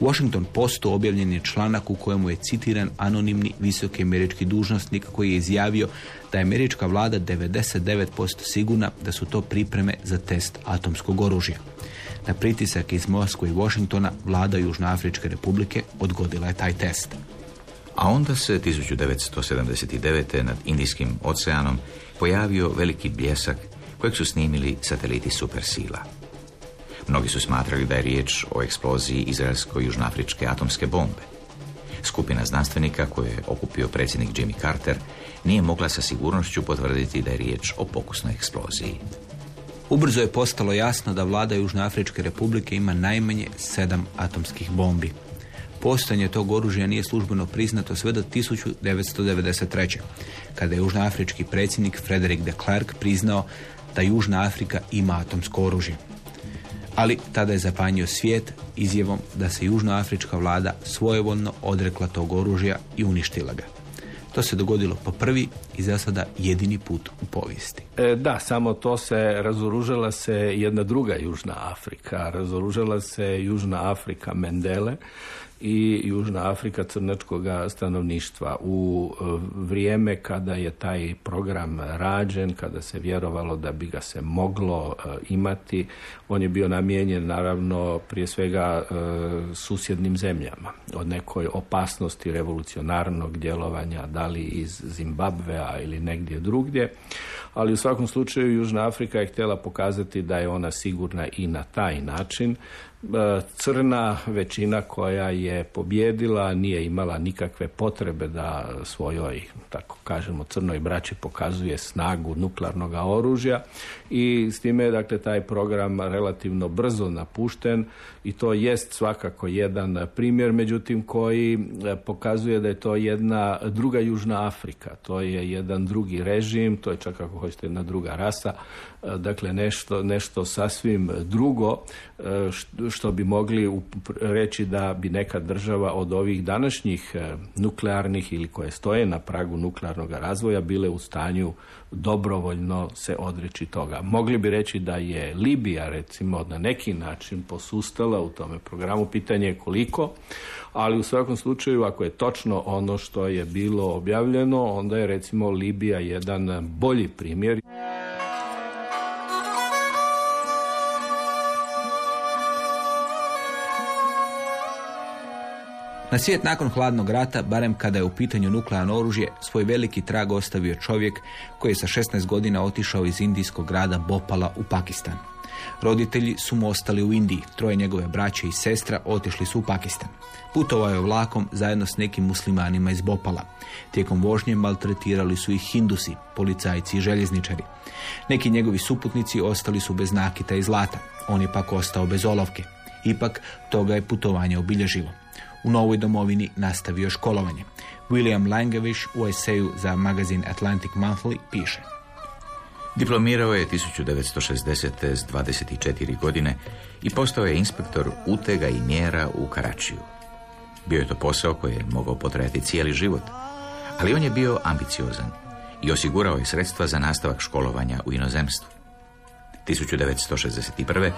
U Washington Postu objavljen je članak u kojemu je citiran anonimni visoki američki dužnosnik koji je izjavio da je američka vlada 99% sigurna da su to pripreme za test atomskog oružja. Na pritisak iz Moskve i Washingtona vlada Južnoafričke republike odgodila je taj test. A onda se 1979. nad Indijskim oceanom pojavio veliki bljesak kojeg su snimili sateliti supersila. Mnogi su smatrali da je riječ o eksploziji izraelsko-južnoafričke atomske bombe. Skupina znanstvenika koju je okupio predsjednik Jimmy Carter nije mogla sa sigurnošću potvrditi da je riječ o pokusnoj eksploziji. Ubrzo je postalo jasno da vlada Južnoafričke republike ima najmanje sedam atomskih bombi. Postojanje tog oružja nije službeno priznato sve do 1993. kada je južnoafrički predsjednik Frederick de Klerk priznao da Južna Afrika ima atomsko oružje. Ali tada je zapanjio svijet izjevom da se južnoafrička vlada svojevoljno odrekla tog oružja i uništila ga. To se dogodilo po prvi i za sada jedini put u povijesti. E, da, samo to se razoružala se jedna druga Južna Afrika. Razoružala se Južna Afrika Mendele i Južna Afrika crnačkog stanovništva. U e, vrijeme kada je taj program rađen, kada se vjerovalo da bi ga se moglo e, imati, on je bio namijenjen naravno prije svega e, susjednim zemljama. Od nekoj opasnosti revolucionarnog djelovanja, da li iz Zimbabvea ili negdje drugdje, ali u svakom slučaju Južna Afrika je htjela pokazati da je ona sigurna i na taj način crna većina koja je pobjedila nije imala nikakve potrebe da svojoj, tako kažemo, crnoj braći pokazuje snagu nuklearnog oružja i s time je dakle taj program relativno brzo napušten i to jest svakako jedan primjer, međutim koji e, pokazuje da je to jedna druga Južna Afrika, to je jedan drugi režim, to je čak ako hoćete jedna druga rasa, e, dakle nešto, nešto sasvim drugo što bi mogli reći da bi neka država od ovih današnjih e, nuklearnih ili koje stoje na pragu nuklearnog razvoja bile u stanju dobrovoljno se odreći toga. Mogli bi reći da je Libija recimo na neki način posustala u tome programu, pitanje je koliko, ali u svakom slučaju ako je točno ono što je bilo objavljeno, onda je recimo Libija jedan bolji primjer. Na svijet nakon hladnog rata, barem kada je u pitanju nuklearno oružje, svoj veliki trag ostavio čovjek koji je sa 16 godina otišao iz indijskog grada Bopala u Pakistan. Roditelji su mu ostali u Indiji, troje njegove braće i sestra otišli su u Pakistan. Putovao je vlakom zajedno s nekim muslimanima iz Bopala. Tijekom vožnje maltretirali su ih hindusi, policajci i željezničari. Neki njegovi suputnici ostali su bez nakita i zlata. On je pak ostao bez olovke. Ipak toga je putovanje obilježilo u novoj domovini nastavio školovanje. William Langevish u eseju za magazin Atlantic Monthly piše. Diplomirao je 1960. s 24 godine i postao je inspektor utega i mjera u Karačiju. Bio je to posao koji je mogao potrajati cijeli život, ali on je bio ambiciozan i osigurao je sredstva za nastavak školovanja u inozemstvu. 1961.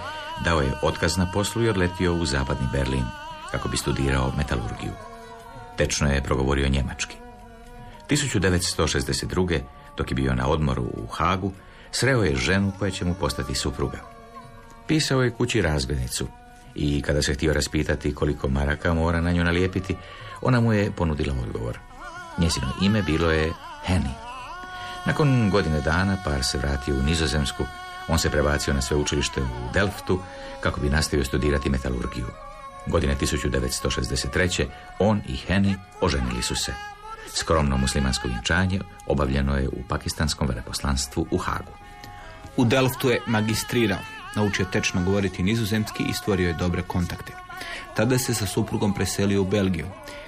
dao je otkaz na poslu i odletio u zapadni Berlin – kako bi studirao metalurgiju. Tečno je progovorio njemački. 1962. dok je bio na odmoru u Hagu, sreo je ženu koja će mu postati supruga. Pisao je kući razglednicu i kada se htio raspitati koliko maraka mora na nju nalijepiti, ona mu je ponudila odgovor. Njezino ime bilo je Henny. Nakon godine dana par se vratio u Nizozemsku, on se prebacio na sveučilište u Delftu kako bi nastavio studirati metalurgiju. Godine 1963. on i Heni oženili su se. Skromno muslimansko vjenčanje obavljeno je u pakistanskom veleposlanstvu u Hagu. U Delftu je magistrirao, naučio tečno govoriti nizozemski i stvorio je dobre kontakte. Tada se sa suprugom preselio u Belgiju,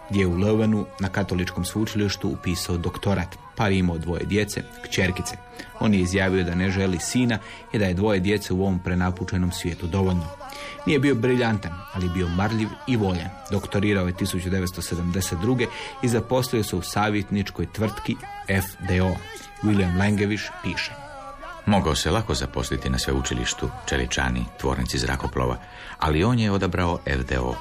gdje je u Leuvenu na katoličkom sveučilištu upisao doktorat, pa je imao dvoje djece, kćerkice. On je izjavio da ne želi sina i da je dvoje djece u ovom prenapučenom svijetu dovoljno. Nije bio briljantan, ali bio marljiv i voljan. Doktorirao je 1972. i zaposlio se u savjetničkoj tvrtki FDO. William Langeviš piše. Mogao se lako zaposliti na sveučilištu Čeličani, tvornici zrakoplova, ali on je odabrao FDO.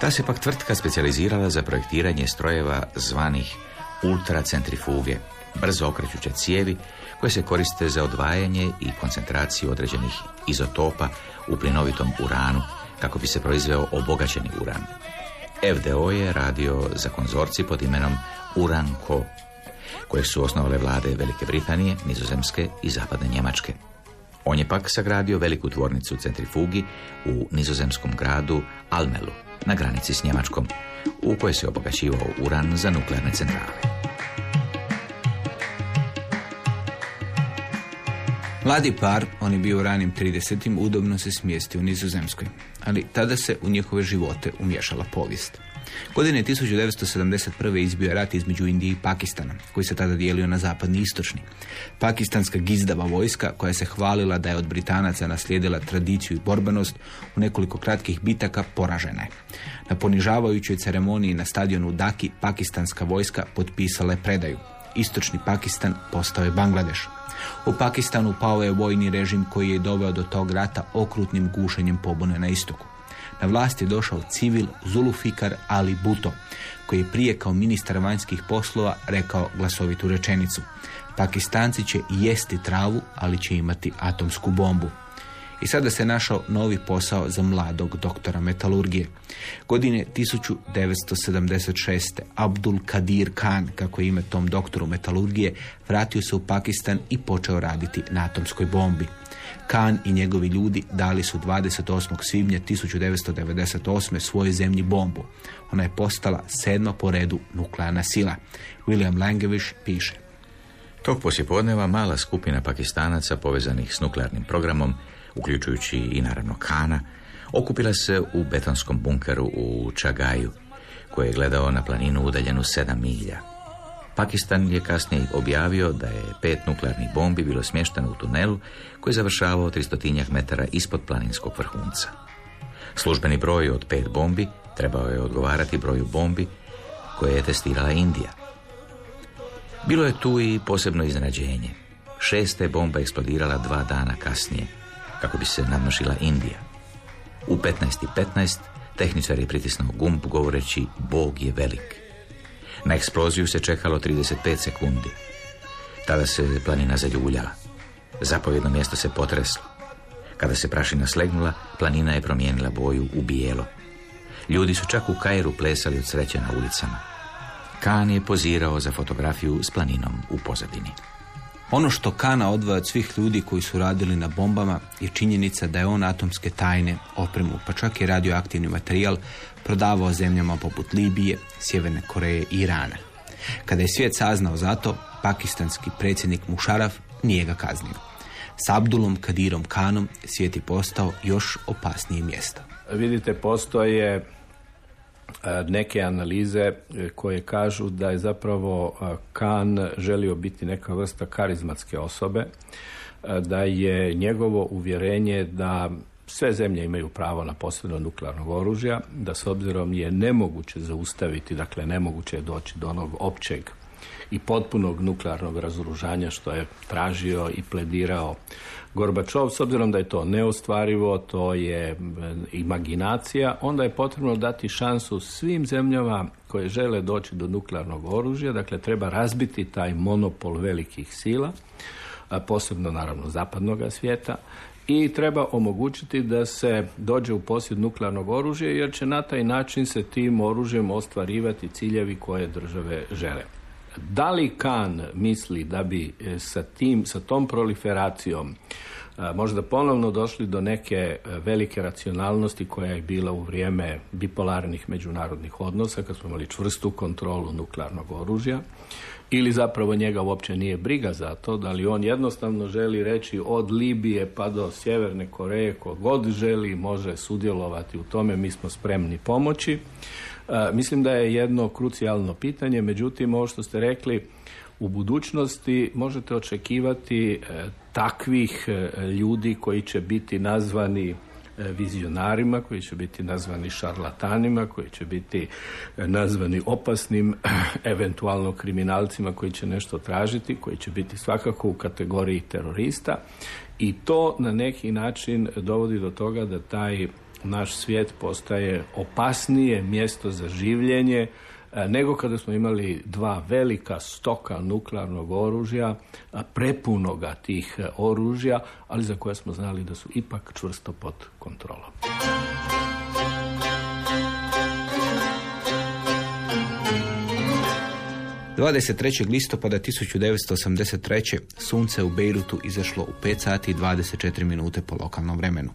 Ta se pak tvrtka specijalizirala za projektiranje strojeva zvanih ultracentrifuge, brzo okrećuće cijevi koje se koriste za odvajanje i koncentraciju određenih izotopa u plinovitom uranu kako bi se proizveo obogaćeni uran. FDO je radio za konzorci pod imenom Uranko, koje su osnovale vlade Velike Britanije, Nizozemske i Zapadne Njemačke. On je pak sagradio veliku tvornicu centrifugi u nizozemskom gradu Almelu, na granici s Njemačkom, u kojoj se obogaćivao uran za nuklearne centrale. Mladi par, on je bio u ranim 30. udobno se smjestio u Nizozemskoj, ali tada se u njihove živote umješala povijest. Godine 1971. izbio je rat između Indije i Pakistana, koji se tada dijelio na zapadni i istočni. Pakistanska gizdava vojska, koja se hvalila da je od Britanaca naslijedila tradiciju i borbenost, u nekoliko kratkih bitaka poražena je. Na ponižavajućoj ceremoniji na stadionu Daki, pakistanska vojska potpisala je predaju. Istočni Pakistan postao je Bangladeš. U Pakistanu pao je vojni režim koji je doveo do tog rata okrutnim gušenjem pobune na istoku. Na vlast je došao civil Zulufikar Ali Buto, koji je prije kao ministar vanjskih poslova rekao glasovitu rečenicu. Pakistanci će jesti travu, ali će imati atomsku bombu. I sada se našao novi posao za mladog doktora metalurgije. Godine 1976. Abdul Kadir Khan, kako je ime tom doktoru metalurgije, vratio se u Pakistan i počeo raditi na atomskoj bombi. Khan i njegovi ljudi dali su 28. svibnja 1998. svojoj zemlji bombu. Ona je postala sedma po redu nuklearna sila. William Langevish piše. Tog poslijepodneva mala skupina pakistanaca povezanih s nuklearnim programom, uključujući i naravno Kana, okupila se u betonskom bunkeru u Čagaju, koji je gledao na planinu udaljenu sedam milja. Pakistan je kasnije objavio da je pet nuklearnih bombi bilo smješteno u tunelu koji je završavao 300 metara ispod planinskog vrhunca. Službeni broj od pet bombi trebao je odgovarati broju bombi koje je testirala Indija. Bilo je tu i posebno iznenađenje. Šeste bomba eksplodirala dva dana kasnije, kako bi se nadmašila Indija. U 15.15 15, tehničar je pritisnuo gumb govoreći Bog je velik. Na eksploziju se čekalo 35 sekundi. Tada se planina zaljuljala. Zapovjedno mjesto se potreslo. Kada se prašina slegnula, planina je promijenila boju u bijelo. Ljudi su čak u Kairu plesali od sreće na ulicama. Kan je pozirao za fotografiju s planinom u pozadini. Ono što Kana odvaja od svih ljudi koji su radili na bombama je činjenica da je on atomske tajne, opremu, pa čak i radioaktivni materijal prodavao zemljama poput Libije, Sjeverne Koreje i Irana. Kada je svijet saznao za to, pakistanski predsjednik Musharraf nije ga kaznio. S Abdulom Kadirom Kanom svijet je postao još opasnije mjesto. Vidite, postoje neke analize e, koje kažu da je zapravo e, Kan želio biti neka vrsta karizmatske osobe, da je njegovo uvjerenje da sve zemlje imaju pravo na posebno nuklearnog oružja, da s obzirom je nemoguće zaustaviti, dakle nemoguće je doći do onog općeg i potpunog nuklearnog razoružanja što je tražio i pledirao Gorbačov, s obzirom da je to neostvarivo, to je e, imaginacija, onda je potrebno dati šansu svim zemljama koje žele doći do nuklearnog oružja, dakle treba razbiti taj monopol velikih sila, posebno naravno zapadnog svijeta, i treba omogućiti da se dođe u posjed nuklearnog oružja jer će na taj način se tim oružjem ostvarivati ciljevi koje države žele. Da li Kan misli da bi e, sa, tim, sa tom proliferacijom e, možda ponovno došli do neke e, velike racionalnosti koja je bila u vrijeme bipolarnih međunarodnih odnosa, kad smo imali čvrstu kontrolu nuklearnog oružja, ili zapravo njega uopće nije briga za to, da li on jednostavno želi reći od Libije pa do Sjeverne Koreje, ko god želi može sudjelovati u tome, mi smo spremni pomoći. Mislim da je jedno krucijalno pitanje, međutim ovo što ste rekli, u budućnosti možete očekivati e, takvih e, ljudi koji će biti nazvani E, vizionarima koji će biti nazvani šarlatanima, koji će biti nazvani opasnim, eventualno kriminalcima koji će nešto tražiti, koji će biti svakako u kategoriji terorista. I to na neki način dovodi do toga da taj naš svijet postaje opasnije mjesto za življenje E, nego kada smo imali dva velika stoka nuklearnog oružja, prepunoga tih e, oružja, ali za koje smo znali da su ipak čvrsto pod kontrolom. Dvadeset listopada 1983. sunce u Beirutu izašlo u 5 sati i 24 minute po lokalnom vremenu.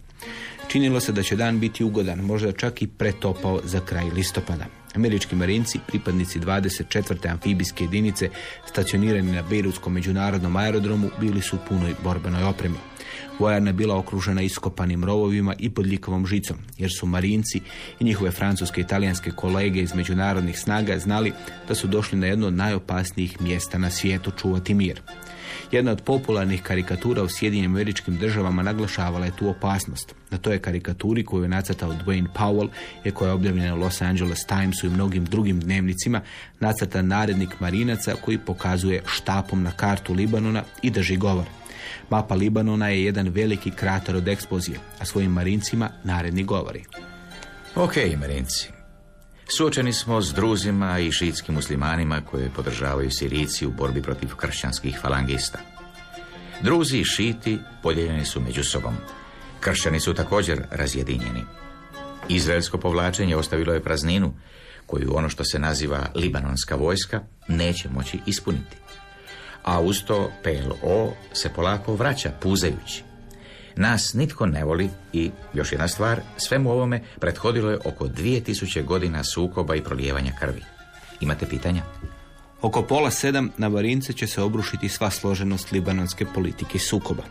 Činilo se da će dan biti ugodan, možda čak i pretopao za kraj listopada Američki marinci, pripadnici 24. amfibijske jedinice, stacionirani na Beirutskom međunarodnom aerodromu, bili su u punoj borbenoj opremi. Vojarna je bila okružena iskopanim rovovima i podljikovom žicom, jer su marinci i njihove francuske i talijanske kolege iz međunarodnih snaga znali da su došli na jedno od najopasnijih mjesta na svijetu čuvati mir. Jedna od popularnih karikatura u Sjedinjenim američkim državama naglašavala je tu opasnost. Na toj karikaturi koju je nacrtao Dwayne Powell i koja je objavljena u Los Angeles Timesu i mnogim drugim dnevnicima nacrtan narednik marinaca koji pokazuje štapom na kartu Libanona i drži govor. Mapa Libanona je jedan veliki krater od eksplozije, a svojim marincima naredni govori. Ok, marinci. Suočeni smo s druzima i šitskim muslimanima koje podržavaju Sirici u borbi protiv kršćanskih falangista. Druzi i šiti podijeljeni su među sobom. Kršćani su također razjedinjeni. Izraelsko povlačenje ostavilo je prazninu koju ono što se naziva libanonska vojska neće moći ispuniti a uz to PLO se polako vraća puzajući. Nas nitko ne voli i, još jedna stvar, svemu ovome prethodilo je oko 2000 godina sukoba i prolijevanja krvi. Imate pitanja? Oko pola sedam na Varince će se obrušiti sva složenost libanonske politike sukoba.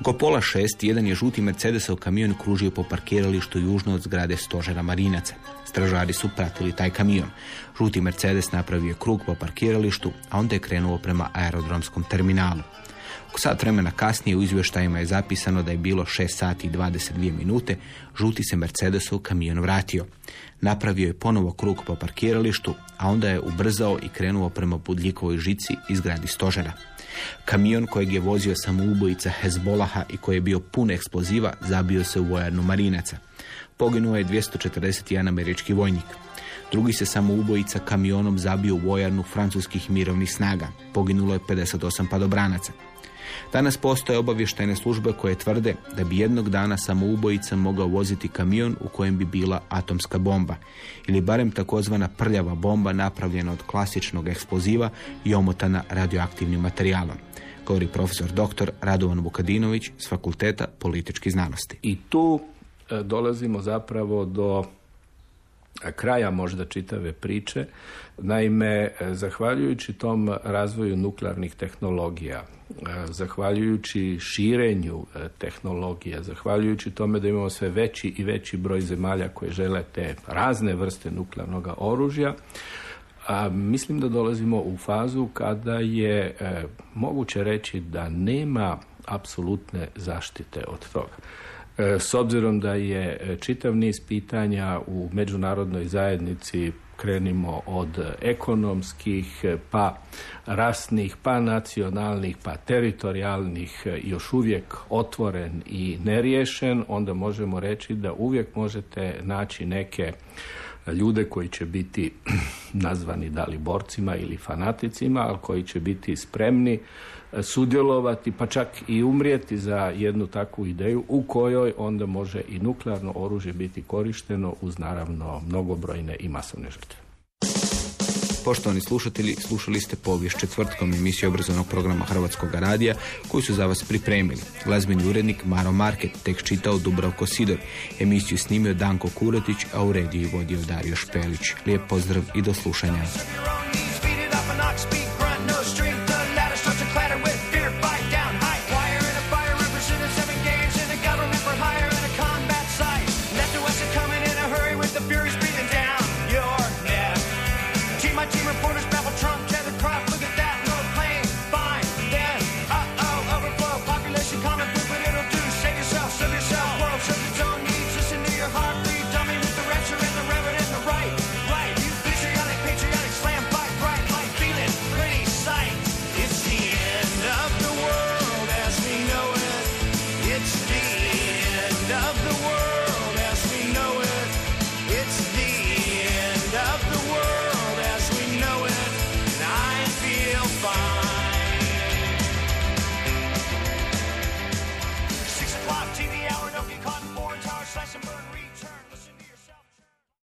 Oko pola šest jedan je žuti Mercedesov kamion kružio po parkiralištu južno od zgrade stožera Marinaca. Stražari su pratili taj kamion. Žuti Mercedes napravio je krug po parkiralištu, a onda je krenuo prema aerodromskom terminalu. Sat vremena kasnije u izvještajima je zapisano da je bilo 6 sati i 22 minute, žuti se Mercedesov kamion vratio. Napravio je ponovo krug po parkiralištu, a onda je ubrzao i krenuo prema Budljikovoj žici iz gradi stožera. Kamion kojeg je vozio samoubojica Hezbolaha i koji je bio pun eksploziva zabio se u vojarnu Marinaca. Poginuo je 241 američki vojnik. Drugi se samoubojica kamionom zabio u vojarnu francuskih mirovnih snaga. Poginulo je 58 padobranaca. Danas postoje obavještajne službe koje tvrde da bi jednog dana samoubojica mogao voziti kamion u kojem bi bila atomska bomba ili barem takozvana prljava bomba napravljena od klasičnog eksploziva i omotana radioaktivnim materijalom govori profesor dr. Radovan Vukadinović s Fakulteta političkih znanosti. I tu e, dolazimo zapravo do kraja možda čitave priče. Naime, e, zahvaljujući tom razvoju nuklearnih tehnologija, e, zahvaljujući širenju e, tehnologija, zahvaljujući tome da imamo sve veći i veći broj zemalja koje žele te razne vrste nuklearnog oružja, a mislim da dolazimo u fazu kada je moguće reći da nema apsolutne zaštite od toga. E, s obzirom da je e, čitav niz pitanja u međunarodnoj zajednici krenimo od ekonomskih, e, pa rasnih, pa nacionalnih, pa teritorijalnih, još uvijek otvoren i neriješen, onda možemo reći da uvijek možete naći neke ljude koji će biti nazvani da li borcima ili fanaticima, ali koji će biti spremni sudjelovati pa čak i umrijeti za jednu takvu ideju u kojoj onda može i nuklearno oružje biti korišteno uz naravno mnogobrojne i masovne žrtve. Poštovani slušatelji, slušali ste povijest četvrtkom emisije obrazovnog programa Hrvatskog radija koju su za vas pripremili. Glazbeni urednik Maro Market, tek čitao Dubravko Sidor. Emisiju snimio Danko Kuratić, a u rediju vodio Dario Špelić. Lijep pozdrav i do slušanja.